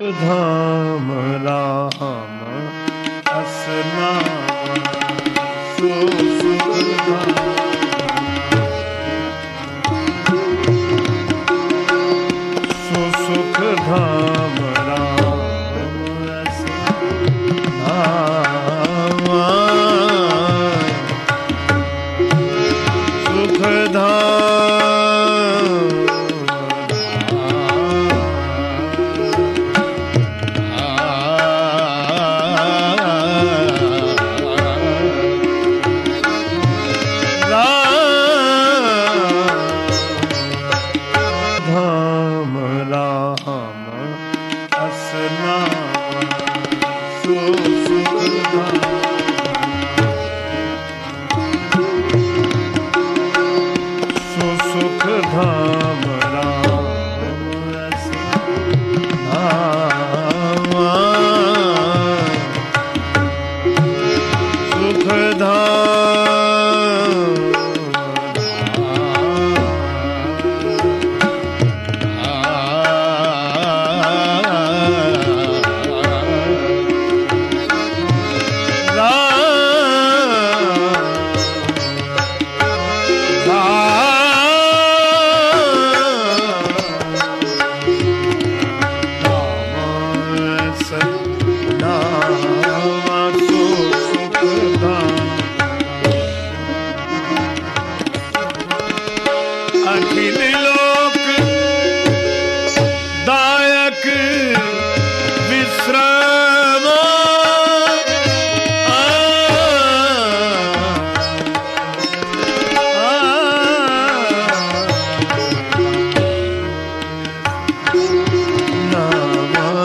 धाम राम असना सो सुख धाम सो सुख धाम राम असना सुख धाम Thank you.